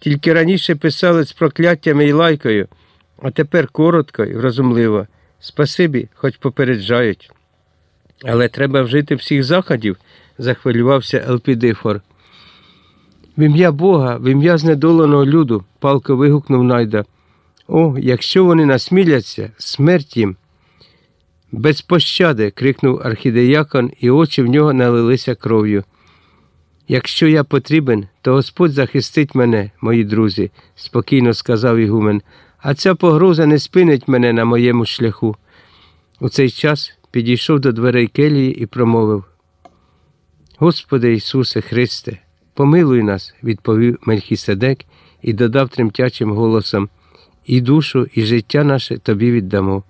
Тільки раніше писали з прокляттями і лайкою, а тепер коротко і розумливо. Спасибі, хоч попереджають. Але треба вжити всіх заходів, захвилювався Елпідифор. В ім'я Бога, в ім'я знедоленого люду, палко вигукнув найда. О, якщо вони насміляться, смерть їм. Без пощади. крикнув архідеякон, і очі в нього налилися кров'ю. Якщо я потрібен, то Господь захистить мене, мої друзі, спокійно сказав Ігумен, а ця погроза не спинить мене на моєму шляху. У цей час підійшов до дверей келії і промовив Господи Ісусе Христе, помилуй нас, відповів Мельхіседек і додав тремтячим голосом і душу, і життя наше тобі віддамо.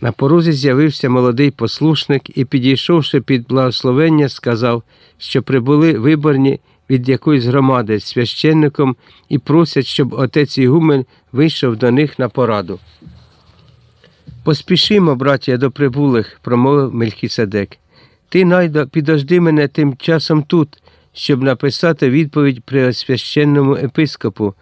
На порозі з'явився молодий послушник і, підійшовши під благословення, сказав, що прибули виборні від якоїсь громади з священником і просять, щоб отець Ігумен вийшов до них на пораду. Поспішимо, браття, до прибулих, промовив Мельхіседек. Ти, найда, підожди мене тим часом тут, щоб написати відповідь преосвященному епископу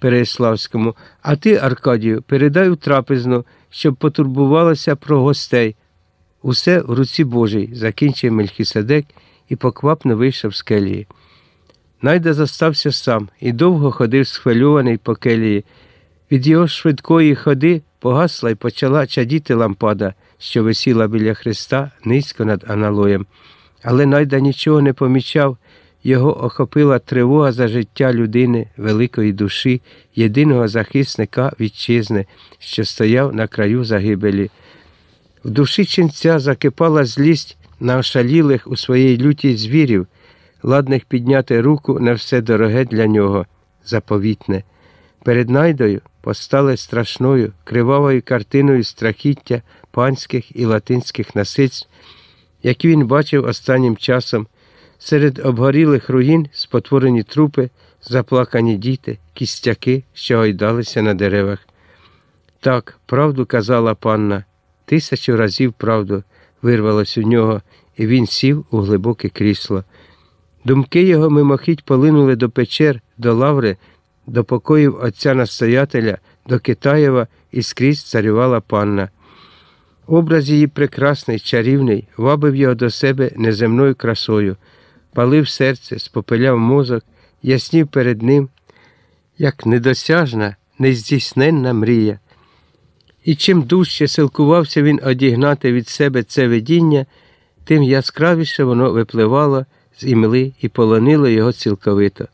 Переяславському, а ти, Аркадію, передай у трапезну, щоб потурбувалася про гостей. Усе в руці Божій, закінчив Мельхіседек і поквапно вийшов з келії. Найда застався сам і довго ходив схвильований по келії. Від його швидкої ходи погасла й почала чадіти лампада, що висіла біля Христа низько над аналоєм. Але найда нічого не помічав, його охопила тривога за життя людини, великої душі, єдиного захисника вітчизни, що стояв на краю загибелі. В душі ченця закипала злість на ошалілих у своїй лютій звірів, ладних підняти руку на все дороге для нього, заповітне. Перед найдою постали страшною, кривавою картиною страхіття панських і латинських насильств, які він бачив останнім часом. Серед обгорілих руїн спотворені трупи, заплакані діти, кістяки, що гойдалися на деревах. Так, правду казала панна, тисячу разів правду вирвалось у нього, і він сів у глибоке крісло. Думки його мимохідь полинули до печер, до лаври, до покоїв отця настоятеля, до Китаєва і скрізь царювала панна. Образ її прекрасний, чарівний, вабив його до себе неземною красою палив серце, спопиляв мозок, яснів перед ним, як недосяжна, нездійсненна мрія. І чим дужче силкувався він одігнати від себе це видіння, тим яскравіше воно випливало з імли і полонило його цілковито.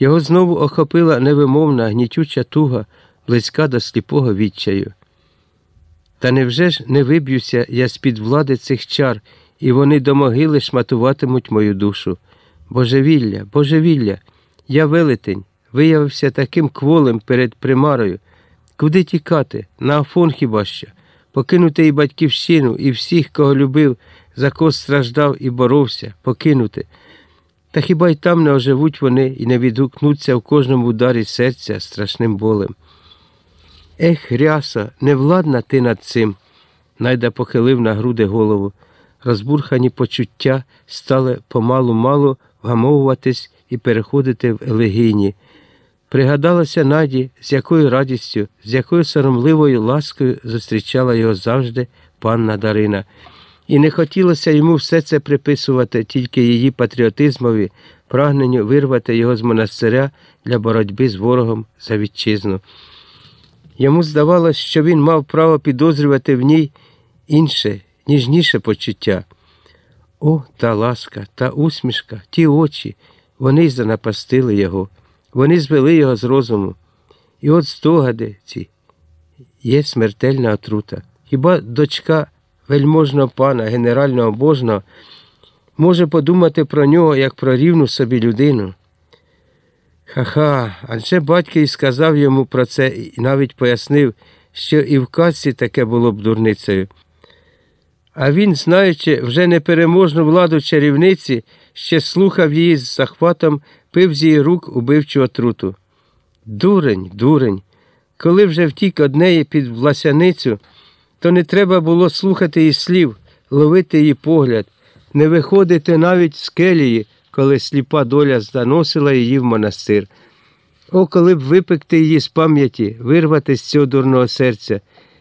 Його знову охопила невимовна, гнітюча туга, близька до сліпого відчаю. Та невже ж не виб'юся я з-під влади цих чар і вони до могили шматуватимуть мою душу. Божевілля, божевілля, я велетень, виявився таким кволим перед примарою. Куди тікати? На Афон хіба що? Покинути і батьківщину, і всіх, кого любив, за кого страждав і боровся, покинути. Та хіба й там не оживуть вони і не відгукнуться в кожному ударі серця страшним болем? Ех, ряса, невладна ти над цим, найда похилив на груди голову розбурхані почуття стали помалу-малу вгамовуватись і переходити в елегійні. Пригадалася Наді, з якою радістю, з якою соромливою ласкою зустрічала його завжди панна Дарина, і не хотілося йому все це приписувати тільки її патріотизмові, прагненню вирвати його з монастиря для боротьби з ворогом за вітчизну. Йому здавалось, що він мав право підозрювати в ній інше ніжніше почуття. О, та ласка, та усмішка, ті очі, вони занапастили його, вони звели його з розуму. І от здогади ці є смертельна отрута. Хіба дочка вельможного пана, генерального божного, може подумати про нього як про рівну собі людину? Ха-ха, адже батько і сказав йому про це і навіть пояснив, що і в казці таке було б дурницею. А він, знаючи вже непереможну владу чарівниці, ще слухав її з захватом, пив з її рук убивчу отруту. Дурень, дурень, коли вже втік однеї під власяницю, то не треба було слухати її слів, ловити її погляд, не виходити навіть з келії, коли сліпа доля заносила її в монастир. О, коли б випекти її з пам'яті, вирвати з цього дурного серця,